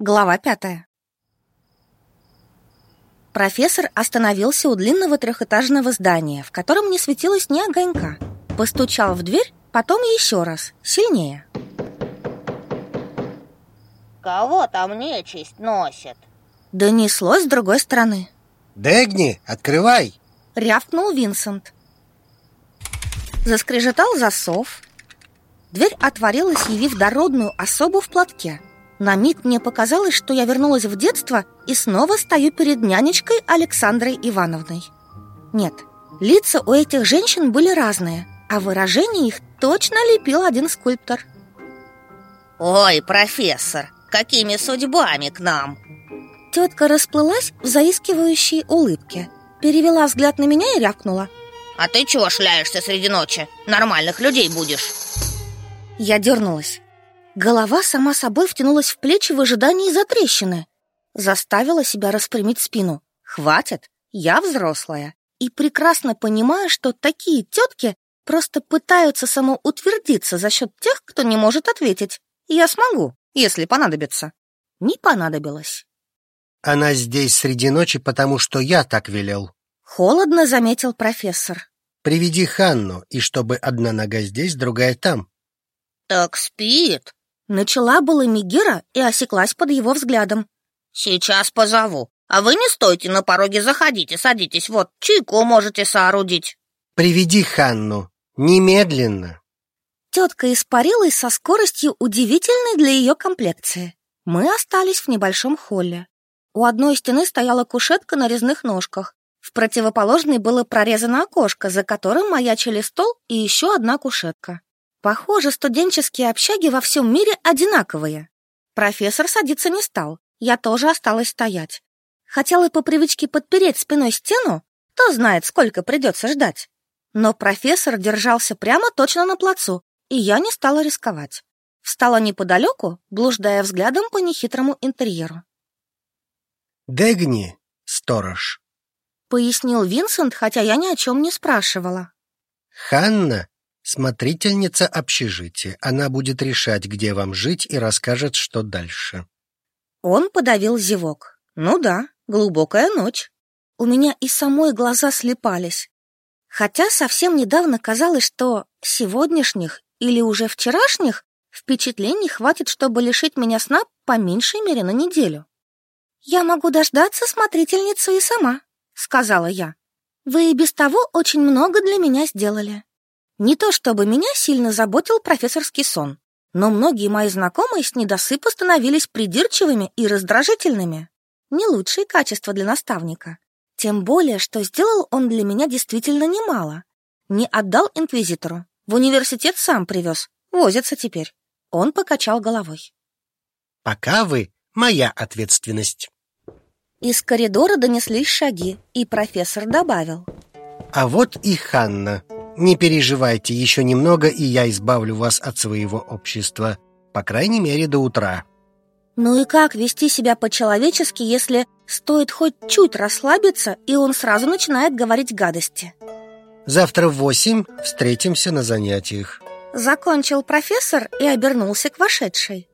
Глава пятая. Профессор остановился у длинного трехэтажного здания, в котором не светилось ни огонька. Постучал в дверь, потом еще раз, сильнее. Кого там нечисть носит? Донеслось с другой стороны. Дегни, открывай! Рявкнул Винсент. Заскрежетал засов. Дверь отворилась, явив дородную особу в платке. На миг мне показалось, что я вернулась в детство и снова стою перед нянечкой Александрой Ивановной. Нет, лица у этих женщин были разные, а выражение их точно лепил один скульптор. Ой, профессор, какими судьбами к нам? Тетка расплылась в заискивающей улыбке, перевела взгляд на меня и рявкнула. А ты чего шляешься среди ночи? Нормальных людей будешь. Я дернулась. Голова сама собой втянулась в плечи в ожидании затрещины. Заставила себя распрямить спину. Хватит, я взрослая. И прекрасно понимаю, что такие тетки просто пытаются самоутвердиться за счет тех, кто не может ответить. Я смогу, если понадобится. Не понадобилось. Она здесь среди ночи, потому что я так велел. Холодно заметил профессор. Приведи Ханну, и чтобы одна нога здесь, другая там. Так спит. Начала была Мигера и осеклась под его взглядом. Сейчас позову. А вы не стойте на пороге, заходите, садитесь. Вот, чайку можете соорудить. Приведи Ханну. Немедленно. Тетка испарилась со скоростью, удивительной для ее комплекции. Мы остались в небольшом холле. У одной стены стояла кушетка на резных ножках. В противоположной было прорезано окошко, за которым маячили стол и еще одна кушетка. Похоже, студенческие общаги во всем мире одинаковые. Профессор садиться не стал, я тоже осталась стоять. Хотела по привычке подпереть спиной стену, кто знает, сколько придется ждать. Но профессор держался прямо точно на плацу, и я не стала рисковать. Встала неподалеку, блуждая взглядом по нехитрому интерьеру. Дегни, сторож. Пояснил Винсент, хотя я ни о чем не спрашивала. Ханна Смотрительница общежития. Она будет решать, где вам жить, и расскажет, что дальше. Он подавил зевок. Ну да, глубокая ночь. У меня и самой глаза слепались. Хотя совсем недавно казалось, что сегодняшних или уже вчерашних впечатлений хватит, чтобы лишить меня сна по меньшей мере на неделю. «Я могу дождаться смотрительницу и сама», — сказала я. «Вы и без того очень много для меня сделали». Не то чтобы меня сильно заботил профессорский сон, но многие мои знакомые с недосыпа становились придирчивыми и раздражительными. Не лучшие качества для наставника. Тем более, что сделал он для меня действительно немало. Не отдал инквизитору. В университет сам привез. Возится теперь. Он покачал головой. Пока вы моя ответственность. Из коридора донеслись шаги, и профессор добавил. А вот и Ханна. Не переживайте, еще немного, и я избавлю вас от своего общества. По крайней мере, до утра. Ну и как вести себя по-человечески, если стоит хоть чуть расслабиться, и он сразу начинает говорить гадости? Завтра в восемь встретимся на занятиях. Закончил профессор и обернулся к вошедшей.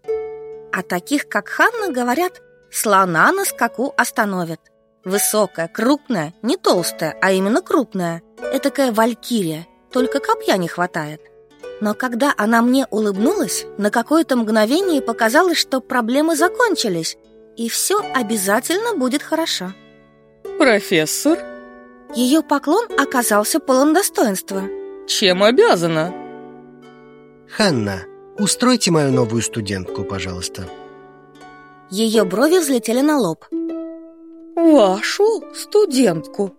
О таких, как Ханна, говорят, слона на скаку остановят. Высокая, крупная, не толстая, а именно крупная. Этакая валькирия, только копья не хватает. Но когда она мне улыбнулась, на какое-то мгновение показалось, что проблемы закончились, и все обязательно будет хорошо. Профессор? Ее поклон оказался полон достоинства. Чем обязана? Ханна, устройте мою новую студентку, пожалуйста. Ее брови взлетели на лоб. Вашу студентку?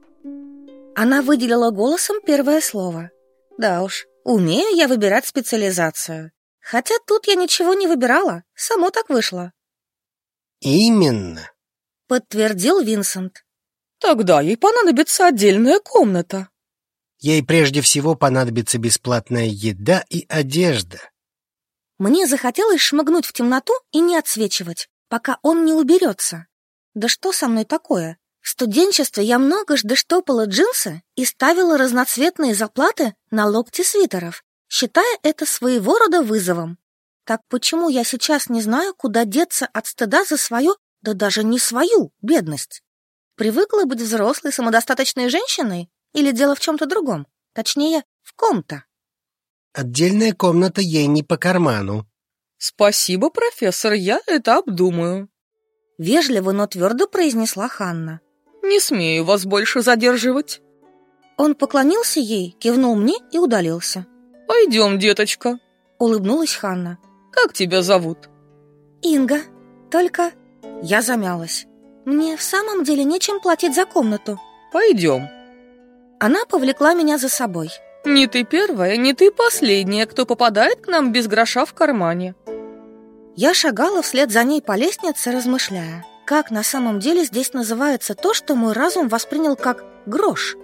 Она выделила голосом первое слово. Да уж, умею я выбирать специализацию. Хотя тут я ничего не выбирала, само так вышло. Именно. Подтвердил Винсент. Тогда ей понадобится отдельная комната. Ей прежде всего понадобится бесплатная еда и одежда. Мне захотелось шмыгнуть в темноту и не отсвечивать, пока он не уберется. Да что со мной такое? В студенчестве я много жды штопала джинсы и ставила разноцветные заплаты на локти свитеров, считая это своего рода вызовом. Так почему я сейчас не знаю, куда деться от стыда за свою, да даже не свою, бедность? Привыкла быть взрослой, самодостаточной женщиной? Или дело в чем-то другом? Точнее, в ком-то? Отдельная комната ей не по карману. Спасибо, профессор, я это обдумаю. Вежливо, но твердо произнесла Ханна. Не смею вас больше задерживать. Он поклонился ей, кивнул мне и удалился. Пойдем, деточка. Улыбнулась Ханна. Как тебя зовут? Инга. Только я замялась. Мне в самом деле нечем платить за комнату. Пойдем. Она повлекла меня за собой. Не ты первая, не ты последняя, кто попадает к нам без гроша в кармане. Я шагала вслед за ней по лестнице, размышляя, как на самом деле здесь называется то, что мой разум воспринял как грош,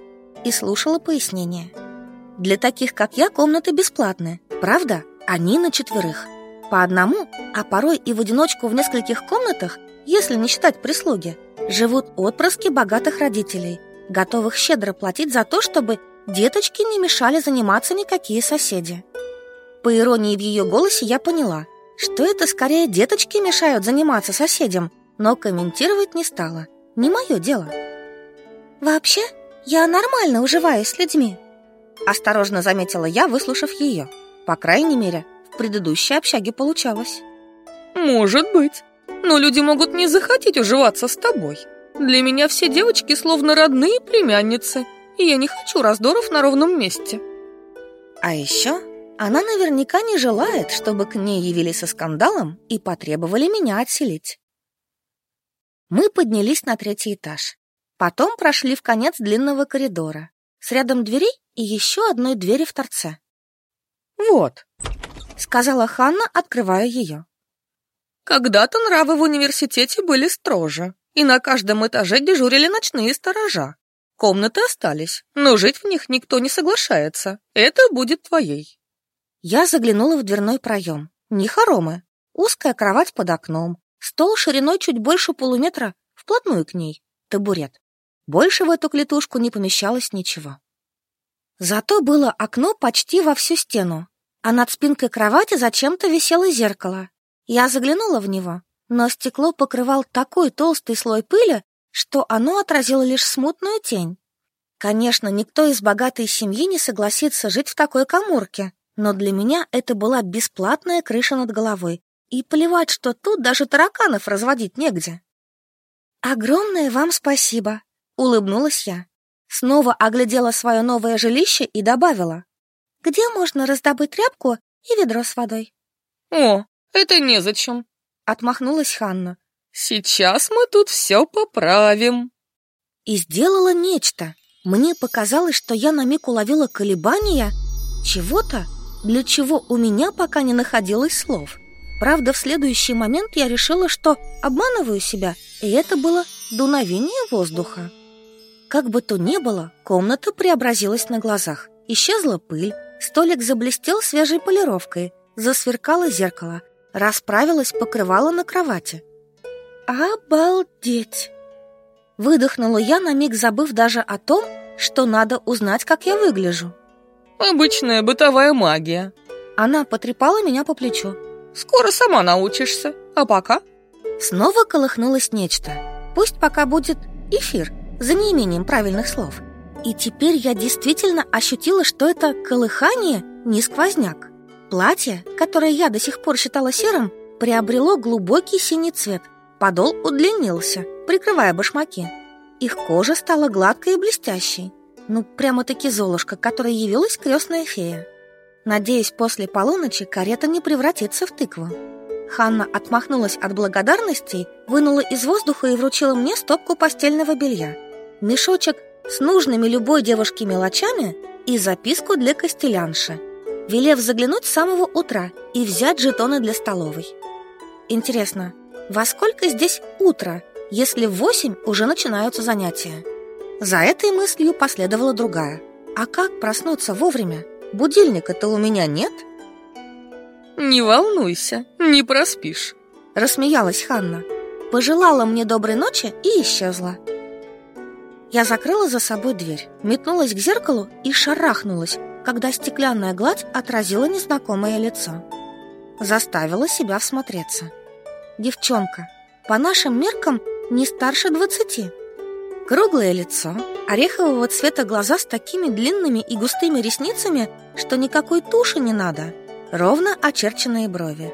и слушала пояснение. Для таких, как я, комнаты бесплатные. Правда, они на четверых. По одному, а порой и в одиночку в нескольких комнатах – если не считать прислуги, живут отпрыски богатых родителей, готовых щедро платить за то, чтобы деточки не мешали заниматься никакие соседи. По иронии в ее голосе я поняла, что это скорее деточки мешают заниматься соседям, но комментировать не стала. Не мое дело. Вообще, я нормально уживаюсь с людьми. Осторожно заметила я, выслушав ее. По крайней мере, в предыдущей общаге получалось. Может быть но люди могут не захотеть уживаться с тобой. Для меня все девочки словно родные племянницы, и я не хочу раздоров на ровном месте. А еще она наверняка не желает, чтобы к ней явились со скандалом и потребовали меня отселить. Мы поднялись на третий этаж. Потом прошли в конец длинного коридора с рядом дверей и еще одной двери в торце. «Вот», — сказала Ханна, открывая ее. Когда-то нравы в университете были строже, и на каждом этаже дежурили ночные сторожа. Комнаты остались, но жить в них никто не соглашается. Это будет твоей. Я заглянула в дверной проем. Не хоромы. Узкая кровать под окном. Стол шириной чуть больше полуметра, вплотную к ней. Табурет. Больше в эту клетушку не помещалось ничего. Зато было окно почти во всю стену, а над спинкой кровати зачем-то висело зеркало, я заглянула в него, но стекло покрывал такой толстый слой пыли, что оно отразило лишь смутную тень. Конечно, никто из богатой семьи не согласится жить в такой каморке, но для меня это была бесплатная крыша над головой, и плевать, что тут даже тараканов разводить негде. «Огромное вам спасибо!» — улыбнулась я. Снова оглядела свое новое жилище и добавила. «Где можно раздобыть тряпку и ведро с водой?» «О, это незачем, отмахнулась Ханна. Сейчас мы тут все поправим. И сделала нечто. Мне показалось, что я на миг уловила колебания чего-то, для чего у меня пока не находилось слов. Правда, в следующий момент я решила, что обманываю себя, и это было дуновение воздуха. Как бы то ни было, комната преобразилась на глазах. Исчезла пыль, столик заблестел свежей полировкой, засверкало зеркало, расправилась покрывало на кровати. «Обалдеть!» Выдохнула я, на миг забыв даже о том, что надо узнать, как я выгляжу. «Обычная бытовая магия». Она потрепала меня по плечу. «Скоро сама научишься, а пока?» Снова колыхнулось нечто. Пусть пока будет эфир, за неимением правильных слов. И теперь я действительно ощутила, что это колыхание не сквозняк. Платье, которое я до сих пор считала серым, приобрело глубокий синий цвет. Подол удлинился, прикрывая башмаки. Их кожа стала гладкой и блестящей. Ну, прямо-таки золушка, которой явилась крестная фея. Надеюсь, после полуночи карета не превратится в тыкву. Ханна отмахнулась от благодарностей, вынула из воздуха и вручила мне стопку постельного белья. Мешочек с нужными любой девушке мелочами и записку для костелянши – велев заглянуть с самого утра и взять жетоны для столовой. Интересно, во сколько здесь утро, если в восемь уже начинаются занятия? За этой мыслью последовала другая. А как проснуться вовремя? Будильника-то у меня нет? Не волнуйся, не проспишь. Рассмеялась Ханна. Пожелала мне доброй ночи и исчезла. Я закрыла за собой дверь, метнулась к зеркалу и шарахнулась, когда стеклянная гладь отразила незнакомое лицо. заставила себя всмотреться. Девчонка, по нашим меркам, не старше двадцати. Круглое лицо, орехового цвета глаза с такими длинными и густыми ресницами, что никакой туши не надо, ровно очерченные брови.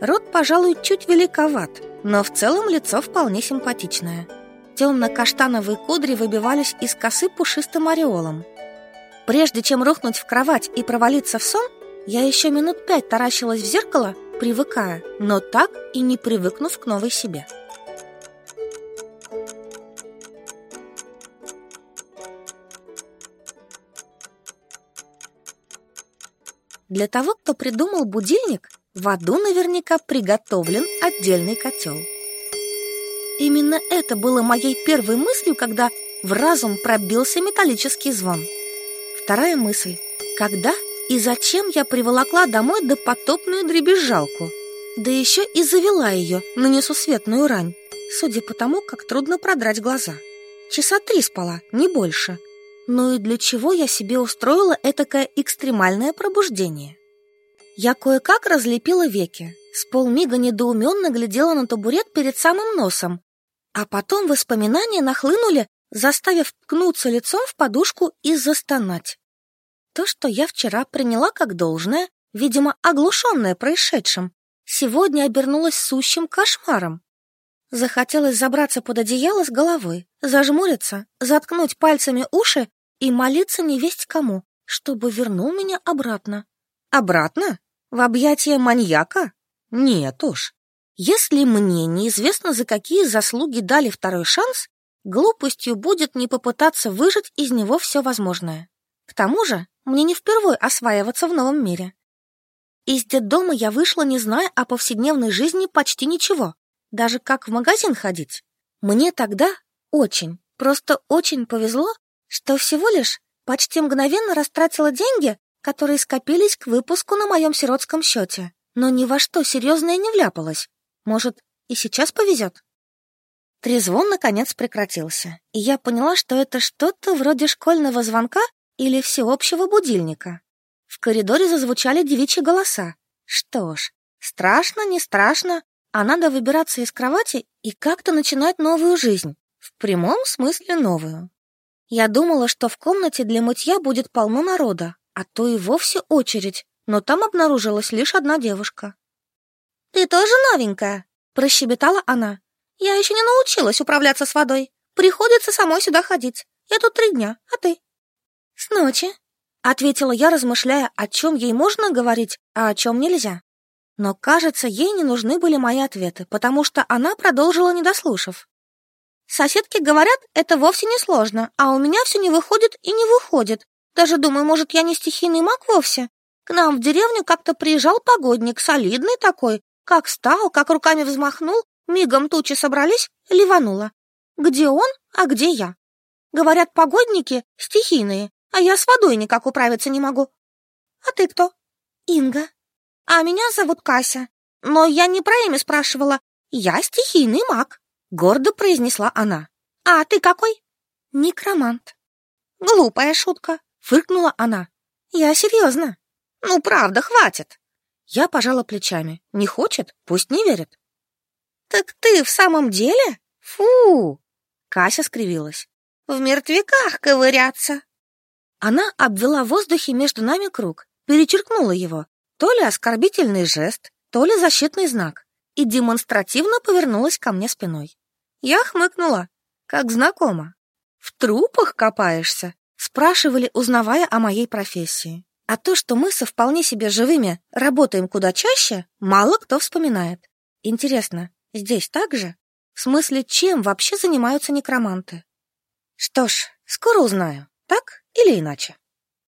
Рот, пожалуй, чуть великоват, но в целом лицо вполне симпатичное. Темно-каштановые кудри выбивались из косы пушистым ореолом. Прежде чем рухнуть в кровать и провалиться в сон, я еще минут пять таращилась в зеркало, привыкая, но так и не привыкнув к новой себе. Для того, кто придумал будильник, в аду наверняка приготовлен отдельный котел. Именно это было моей первой мыслью, когда в разум пробился металлический звон. Вторая мысль. Когда и зачем я приволокла домой допотопную дребезжалку? Да еще и завела ее на несусветную рань, судя по тому, как трудно продрать глаза. Часа три спала, не больше. Ну и для чего я себе устроила этакое экстремальное пробуждение? Я кое-как разлепила веки, с полмига недоуменно глядела на табурет перед самым носом, а потом воспоминания нахлынули, заставив ткнуться лицом в подушку и застонать. То, что я вчера приняла как должное, видимо, оглушенное происшедшим, сегодня обернулось сущим кошмаром. Захотелось забраться под одеяло с головой, зажмуриться, заткнуть пальцами уши и молиться невесть кому, чтобы вернул меня обратно. Обратно? В объятия маньяка? Нет уж. Если мне неизвестно, за какие заслуги дали второй шанс, глупостью будет не попытаться выжать из него все возможное. К тому же мне не впервые осваиваться в новом мире. Из детдома я вышла, не зная о повседневной жизни почти ничего, даже как в магазин ходить. Мне тогда очень, просто очень повезло, что всего лишь почти мгновенно растратила деньги, которые скопились к выпуску на моем сиротском счете, но ни во что серьезное не вляпалась. Может, и сейчас повезет? Трезвон наконец прекратился, и я поняла, что это что-то вроде школьного звонка или всеобщего будильника. В коридоре зазвучали девичьи голоса. Что ж, страшно, не страшно, а надо выбираться из кровати и как-то начинать новую жизнь. В прямом смысле новую. Я думала, что в комнате для мытья будет полно народа, а то и вовсе очередь, но там обнаружилась лишь одна девушка. «Ты тоже новенькая?» — прощебетала она. «Я еще не научилась управляться с водой. Приходится самой сюда ходить. Я тут три дня, а ты?» «С ночи», — ответила я, размышляя, о чем ей можно говорить, а о чем нельзя. Но, кажется, ей не нужны были мои ответы, потому что она продолжила, не дослушав. «Соседки говорят, это вовсе не сложно, а у меня все не выходит и не выходит. Даже думаю, может, я не стихийный маг вовсе. К нам в деревню как-то приезжал погодник, солидный такой. Как стал, как руками взмахнул, мигом тучи собрались, ливануло. Где он, а где я? Говорят, погодники стихийные, а я с водой никак управиться не могу. А ты кто? Инга. А меня зовут Кася. Но я не про имя спрашивала. Я стихийный маг, гордо произнесла она. А ты какой? Некромант. Глупая шутка, фыркнула она. Я серьезно. Ну, правда, хватит. Я пожала плечами. Не хочет, пусть не верит. Так ты в самом деле? Фу! Кася скривилась. В мертвяках ковыряться. Она обвела в воздухе между нами круг, перечеркнула его, то ли оскорбительный жест, то ли защитный знак, и демонстративно повернулась ко мне спиной. Я хмыкнула, как знакомо. «В трупах копаешься?» спрашивали, узнавая о моей профессии. А то, что мы со вполне себе живыми работаем куда чаще, мало кто вспоминает. Интересно, здесь так же? В смысле, чем вообще занимаются некроманты? Что ж, скоро узнаю, так или иначе.